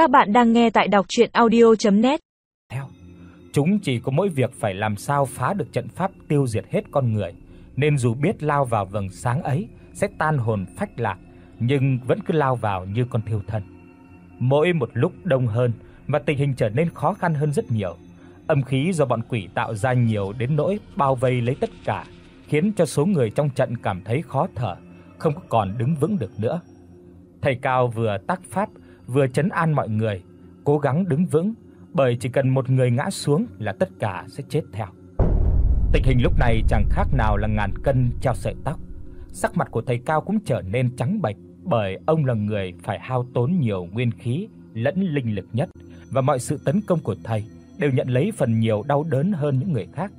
Các bạn đang nghe tại đọc audio net Theo, chúng chỉ có mỗi việc phải làm sao phá được trận pháp tiêu diệt hết con người, nên dù biết lao vào vầng sáng ấy sẽ tan hồn phách lạc, nhưng vẫn cứ lao vào như con thiêu thân. Mỗi một lúc đông hơn và tình hình trở nên khó khăn hơn rất nhiều. Âm khí do bọn quỷ tạo ra nhiều đến nỗi bao vây lấy tất cả, khiến cho số người trong trận cảm thấy khó thở, không còn đứng vững được nữa. Thầy Cao vừa tác pháp, vừa trấn an mọi người, cố gắng đứng vững, bởi chỉ cần một người ngã xuống là tất cả sẽ chết theo. Tình hình lúc này chẳng khác nào là ngàn cân treo sợi tóc. Sắc mặt của thầy Cao cũng trở nên trắng bệch bởi ông là người phải hao tốn nhiều nguyên khí lẫn linh lực nhất và mọi sự tấn công của thầy đều nhận lấy phần nhiều đau đớn hơn những người khác.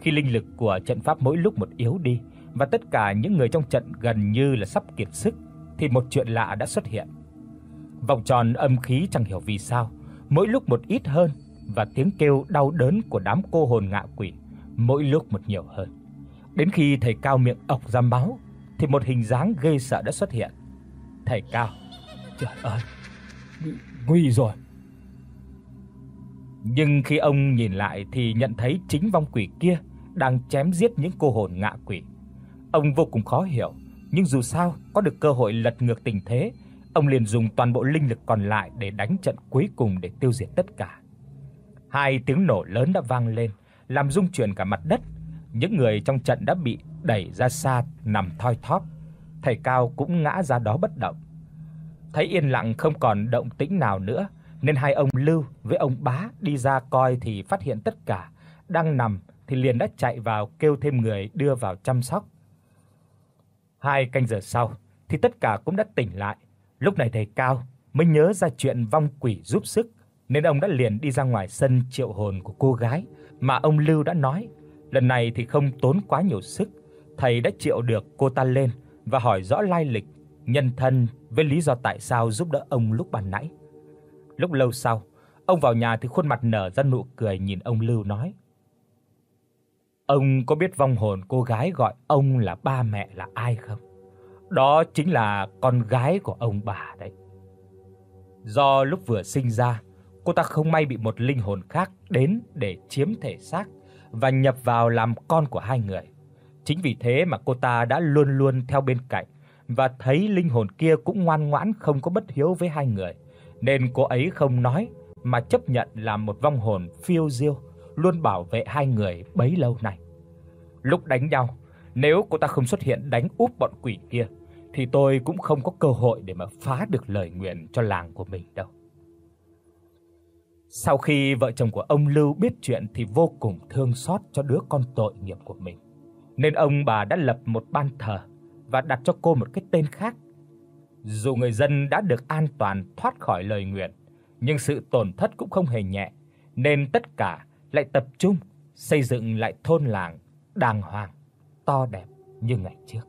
Khi linh lực của trận pháp mỗi lúc một yếu đi và tất cả những người trong trận gần như là sắp kiệt sức thì một chuyện lạ đã xuất hiện. Vòng tròn âm khí chẳng hiểu vì sao, mỗi lúc một ít hơn và tiếng kêu đau đớn của đám cô hồn ngạ quỷ mỗi lúc một nhiều hơn. Đến khi thầy Cao miệng ọc ra máu thì một hình dáng ghê sợ đã xuất hiện. Thầy Cao, trời ơi, nguy rồi. Nhưng khi ông nhìn lại thì nhận thấy chính vong quỷ kia đang chém giết những cô hồn ngạ quỷ. Ông vô cùng khó hiểu, nhưng dù sao có được cơ hội lật ngược tình thế, ông liền dùng toàn bộ linh lực còn lại để đánh trận cuối cùng để tiêu diệt tất cả. Hai tiếng nổ lớn đã vang lên, làm rung chuyển cả mặt đất. Những người trong trận đã bị đẩy ra xa nằm thoi thóp. Thầy Cao cũng ngã ra đó bất động. Thấy yên lặng không còn động tĩnh nào nữa, nên hai ông Lưu với ông Bá đi ra coi thì phát hiện tất cả đang nằm thì liền đã chạy vào kêu thêm người đưa vào chăm sóc. Hai canh giờ sau thì tất cả cũng đã tỉnh lại. Lúc này thầy Cao mới nhớ ra chuyện vong quỷ giúp sức, nên ông đã liền đi ra ngoài sân triệu hồn của cô gái mà ông Lưu đã nói. Lần này thì không tốn quá nhiều sức, thầy đã triệu được cô ta lên và hỏi rõ lai lịch, nhân thân với lý do tại sao giúp đỡ ông lúc ban nãy. Lúc lâu sau, ông vào nhà thì khuôn mặt nở ra nụ cười nhìn ông Lưu nói: Ông có biết vong hồn cô gái gọi ông là ba mẹ là ai không? Đó chính là con gái của ông bà đấy. Do lúc vừa sinh ra, cô ta không may bị một linh hồn khác đến để chiếm thể xác và nhập vào làm con của hai người. Chính vì thế mà cô ta đã luôn luôn theo bên cạnh và thấy linh hồn kia cũng ngoan ngoãn không có bất hiếu với hai người, nên cô ấy không nói mà chấp nhận làm một vong hồn phiêu diêu luôn bảo vệ hai người bấy lâu nay. Lúc đánh nhau, nếu cô ta không xuất hiện đánh úp bọn quỷ kia thì tôi cũng không có cơ hội để mà phá được lời nguyện cho làng của mình đâu. Sau khi vợ chồng của ông Lưu biết chuyện thì vô cùng thương xót cho đứa con tội nghiệp của mình, nên ông bà đã lập một ban thờ và đặt cho cô một cái tên khác. Dù người dân đã được an toàn thoát khỏi lời nguyện, nhưng sự tổn thất cũng không hề nhẹ, nên tất cả lại tập trung xây dựng lại thôn làng đàng hoàng, to đẹp như ngày trước.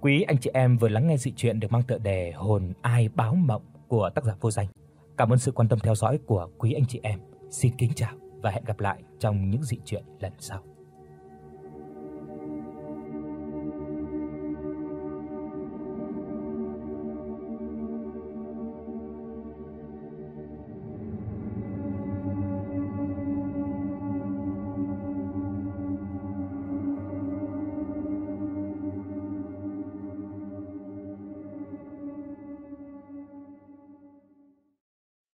Quý anh chị em vừa lắng nghe dị truyện được mang tựa đề Hồn ai báo mộng của tác giả Vô Danh. Cảm ơn sự quan tâm theo dõi của quý anh chị em. Xin kính chào và hẹn gặp lại trong những dị truyện lần sau.